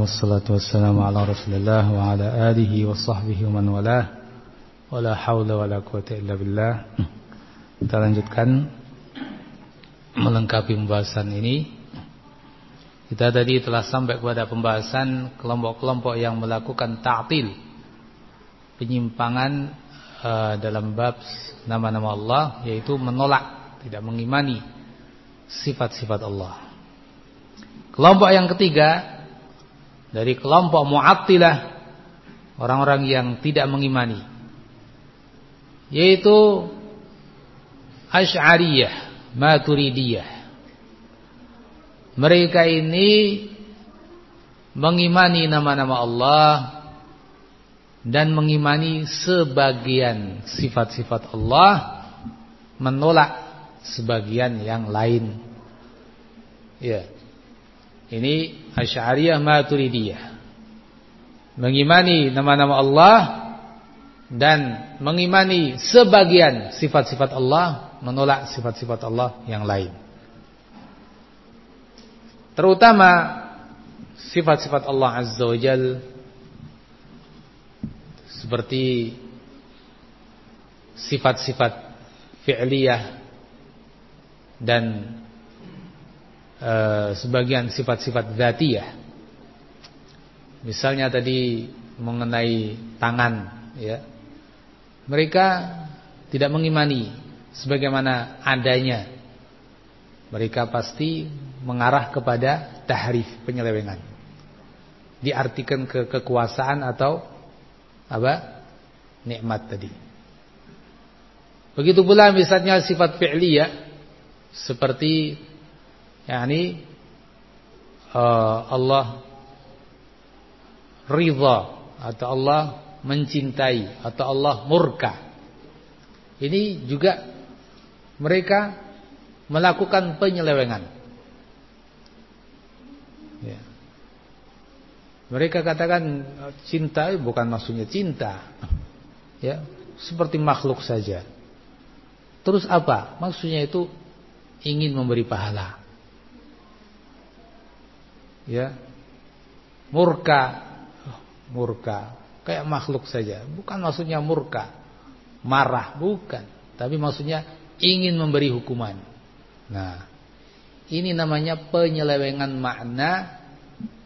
Wassalatu wassalamu ala Rasulillah wa ala alihi wa sahbihi wa man walah wa la haula wa la quwata illa billah. Kita lanjutkan melengkapi pembahasan ini. Kita tadi telah sampai kepada pembahasan kelompok-kelompok yang melakukan ta'til. Penyimpangan uh, dalam bab nama-nama Allah yaitu menolak, tidak mengimani sifat-sifat Allah. Kelompok yang ketiga dari kelompok Mu'attilah orang-orang yang tidak mengimani yaitu Asy'ariyah, Maturidiyah. Mereka ini mengimani nama-nama Allah dan mengimani sebagian sifat-sifat Allah, menolak sebagian yang lain. Ya. Ini Asy'ariyah Maturidiyah. Mengimani nama-nama Allah dan mengimani sebagian sifat-sifat Allah, menolak sifat-sifat Allah yang lain. Terutama sifat-sifat Allah Azza wa Jal seperti sifat-sifat fi'liyah dan Eh, sebagian sifat-sifat zatiyah. Misalnya tadi mengenai tangan ya. Mereka tidak mengimani sebagaimana adanya. Mereka pasti mengarah kepada tahrif, penyelewengan. Diartikan ke kekuasaan atau apa? nikmat tadi. Begitu pula misalnya sifat fi'liyah seperti yakni uh, Allah ridha atau Allah mencintai atau Allah murka. Ini juga mereka melakukan penyelewengan. Ya. Mereka katakan cinta bukan maksudnya cinta. Ya, seperti makhluk saja. Terus apa? Maksudnya itu ingin memberi pahala ya. Murka. Oh, murka. Kayak makhluk saja. Bukan maksudnya murka. Marah bukan. Tapi maksudnya ingin memberi hukuman. Nah ini namanya penyelewengan makna.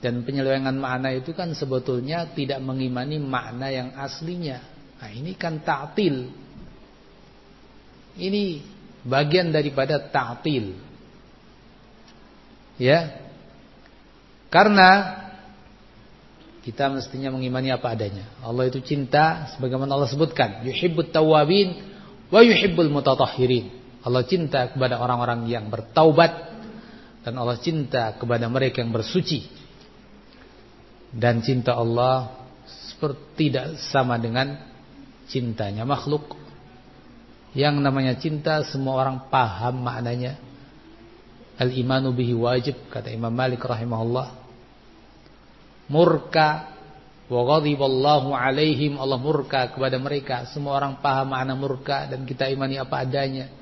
Dan penyelewengan makna itu kan sebetulnya tidak mengimani makna yang aslinya. Nah ini kan ta'til. Ini bagian daripada ta'til. Ya karena kita mestinya mengimani apa adanya. Allah itu cinta sebagaimana Allah sebutkan, yuhibbut tawabin wa yuhibbul mutatahhirin. Allah cinta kepada orang-orang yang bertaubat dan Allah cinta kepada mereka yang bersuci. Dan cinta Allah seperti tidak sama dengan cintanya makhluk. Yang namanya cinta semua orang paham maknanya. Al-imanu bihi wajib kata Imam Malik rahimahullah murka. Wa ghadiballahu alaihim Allah murka kepada mereka. Semua orang paham makna murka dan kita imani apa adanya.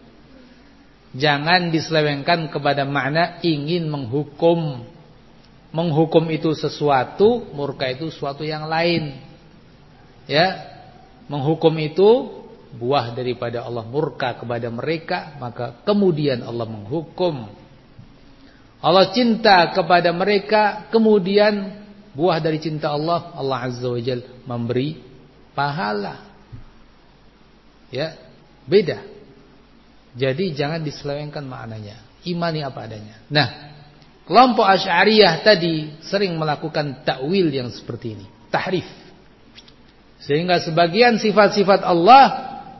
Jangan diselewengkan kepada makna ingin menghukum. Menghukum itu sesuatu murka itu sesuatu yang lain. Ya menghukum itu buah daripada Allah murka kepada mereka maka kemudian Allah menghukum. Allah cinta kepada mereka kemudian Buah dari cinta Allah, Allah Azza wa Jal memberi pahala. Ya, beda. Jadi jangan diselewengkan maknanya. Imani apa adanya. Nah, kelompok Asy'ariyah tadi sering melakukan takwil yang seperti ini, tahrif. Sehingga sebagian sifat-sifat Allah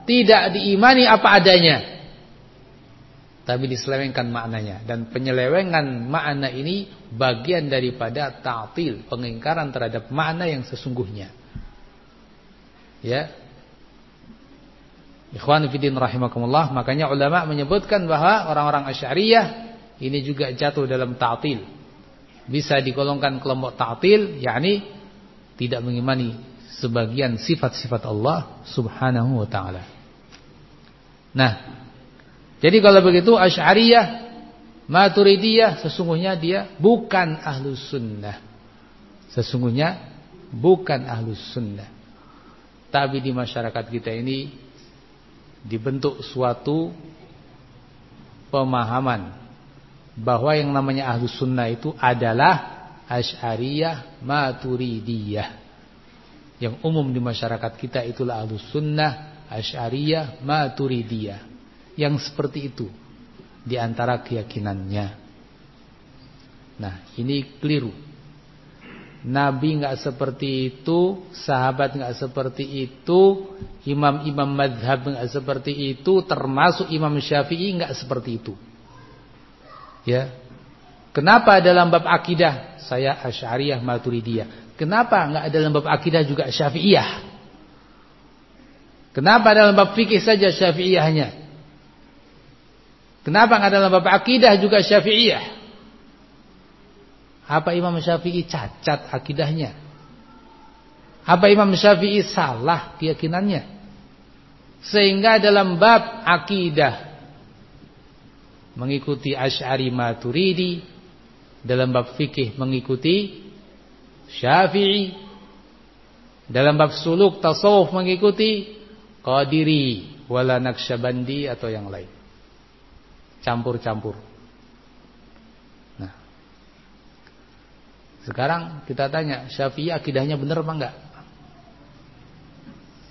tidak diimani apa adanya tapi diselewengkan maknanya dan penyelewengan makna ini bagian daripada ta'til, pengingkaran terhadap makna yang sesungguhnya. Ya. Ikhwan fillah rahimakumullah, makanya ulama menyebutkan bahwa orang-orang Asy'ariyah ini juga jatuh dalam ta'til. Bisa digolongkan kelompok ta'til, yakni tidak mengimani sebagian sifat-sifat Allah Subhanahu wa taala. Nah, jadi kalau begitu Asy'ariyah Maturidiyah sesungguhnya dia bukan ahlus sunnah. Sesungguhnya bukan ahlus sunnah. Tapi di masyarakat kita ini dibentuk suatu pemahaman bahwa yang namanya ahlus sunnah itu adalah asyariyah maturidiyah. Yang umum di masyarakat kita itulah ahlus sunnah asyariyah maturidiyah. Yang seperti itu di antara keyakinannya. Nah, ini keliru. Nabi nggak seperti itu, sahabat nggak seperti itu, imam-imam madhab nggak seperti itu, termasuk Imam Syafi'i nggak seperti itu. Ya, kenapa dalam bab akidah saya Asy'ariyah Maturidiyah? Kenapa nggak dalam bab akidah juga Syafi'iyah? Kenapa dalam bab fikih saja Syafi'iyahnya? Kenapa nggak dalam bab akidah juga Syafi'iyah? Apa Imam Syafi'i cacat akidahnya? Apa Imam Syafi'i salah keyakinannya? Sehingga dalam bab akidah mengikuti Asy'ari Maturidi, dalam bab fikih mengikuti Syafi'i, dalam bab suluk tasawuf mengikuti Qadiri wala Naqsyabandi atau yang lain campur-campur. Nah, sekarang kita tanya, Syafi'i akidahnya benar apa enggak?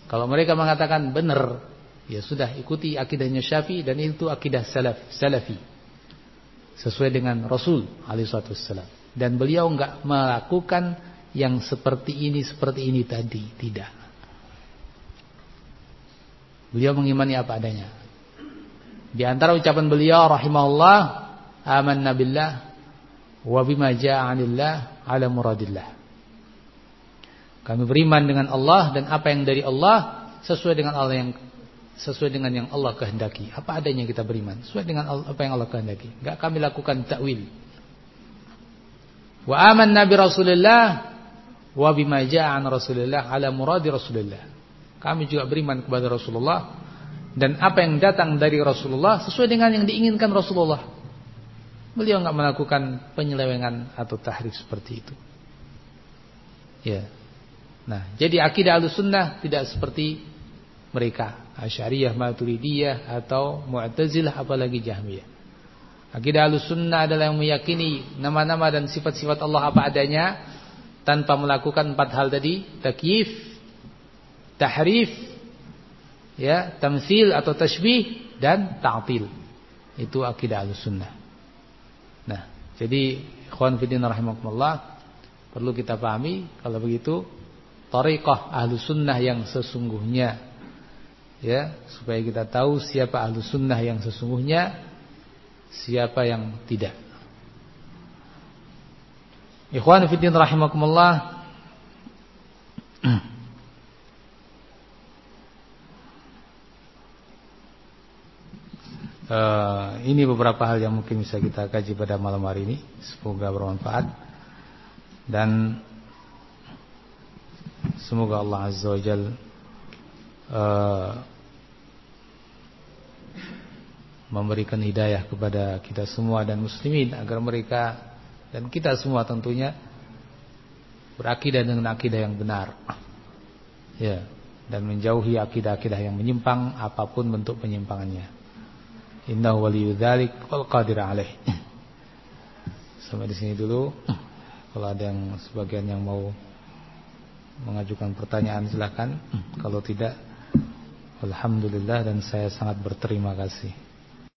Kalau mereka mengatakan benar, ya sudah ikuti akidahnya Syafi'i dan itu akidah salaf, salafi. Sesuai dengan Rasul alaihissalam. Dan beliau enggak melakukan yang seperti ini, seperti ini tadi, tidak. Beliau mengimani apa adanya. Di antara ucapan beliau rahimahullah, amanna billah wa bima jaa 'anillah 'ala muradillah. Kami beriman dengan Allah dan apa yang dari Allah sesuai dengan Allah yang sesuai dengan yang Allah kehendaki. Apa adanya kita beriman sesuai dengan apa yang Allah kehendaki. Enggak kami lakukan takwil. Wa amanna bi Rasulillah wa bima jaa 'an Rasulillah 'ala muradi Rasulillah. Kami juga beriman kepada Rasulullah dan apa yang datang dari Rasulullah sesuai dengan yang diinginkan Rasulullah. Beliau nggak melakukan penyelewengan atau tahrif seperti itu. Ya. Nah, jadi akidah Ahlussunnah tidak seperti mereka, Asy'ariyah, Maturidiyah atau Mu'tazilah apalagi Jahmiyah. Akidah Ahlussunnah adalah yang meyakini nama-nama dan sifat-sifat Allah apa adanya tanpa melakukan empat hal tadi, takyif, tahrif, ya tamsil atau tashbih dan ta'til. Itu akidah al-sunnah nah jadi ikhwan fillah rahimakumullah perlu kita pahami kalau begitu tariqah ahlu sunnah yang sesungguhnya ya supaya kita tahu siapa ahlu sunnah yang sesungguhnya siapa yang tidak. Ikhwan fillah rahimakumullah Uh, ini beberapa hal yang mungkin bisa kita kaji pada malam hari ini. Semoga bermanfaat dan semoga Allah Azza wa Jal uh, memberikan hidayah kepada kita semua dan muslimin agar mereka dan kita semua tentunya berakidah dengan akidah yang benar. Ya, dan menjauhi akidah-akidah yang menyimpang apa pun bentuk penyimpangannya. Innahu waliyyu dzalik wal qadir alaih. Sampai di sini dulu. Kalau ada yang sebagian yang mau mengajukan pertanyaan silakan. Kalau tidak alhamdulillah dan saya sangat berterima kasih.